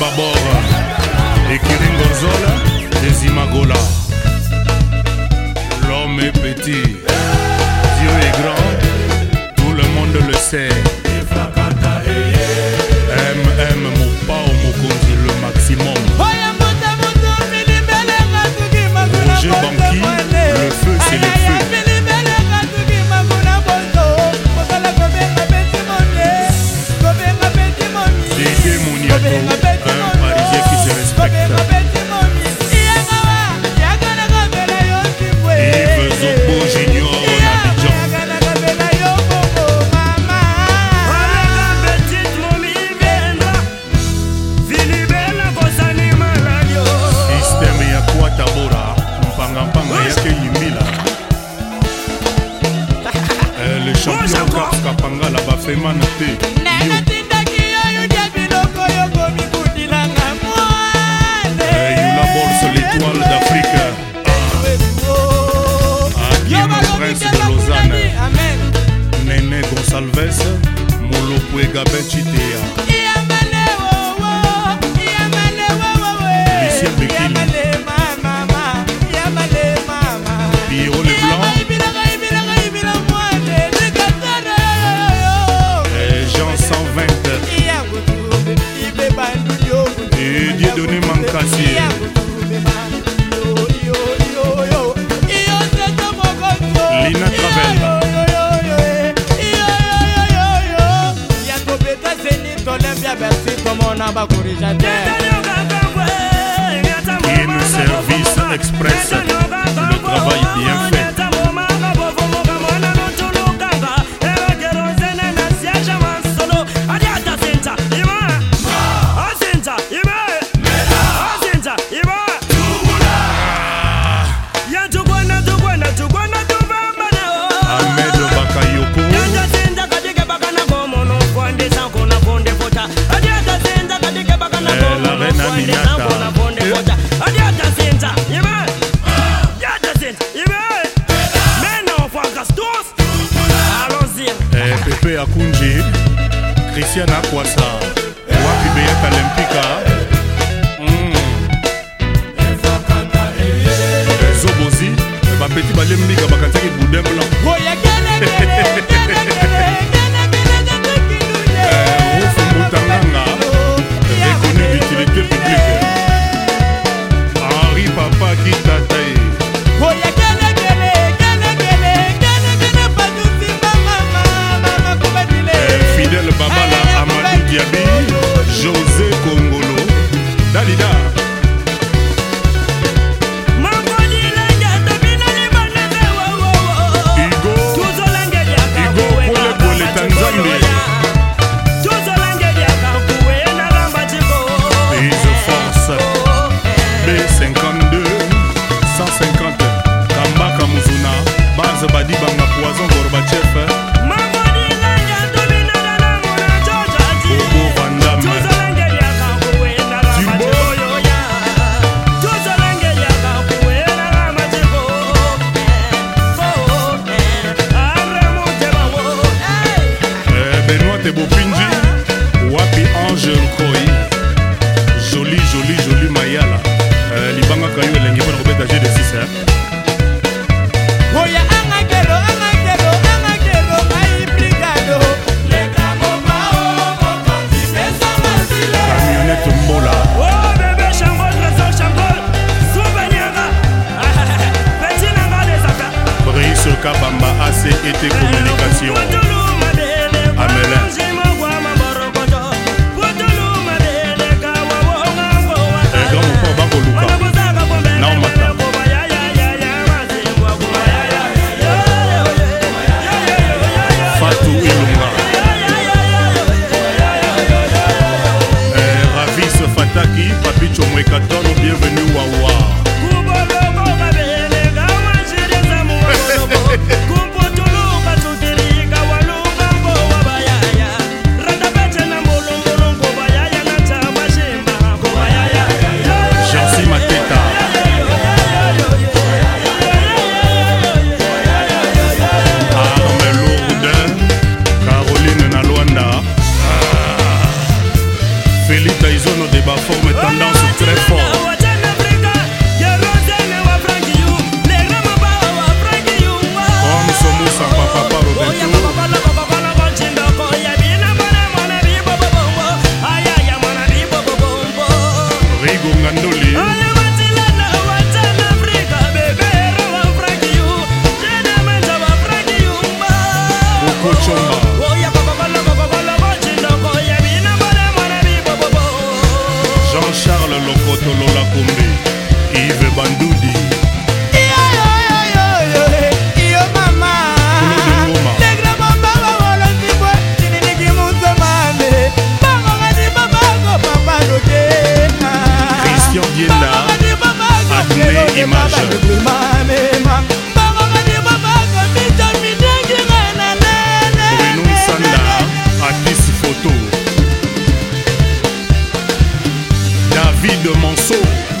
babor ekilingonzola desimagola l'homme est petit Bamba tá tá no tá serviço me service diabi josé kongolo dalida été communication. Amelin. Eh, eh, Taki, Papi Chomwekaton, kochomba jean-charles lokoto lola kombe ive bandudi Christian Diena, Adné Image. vie de monceau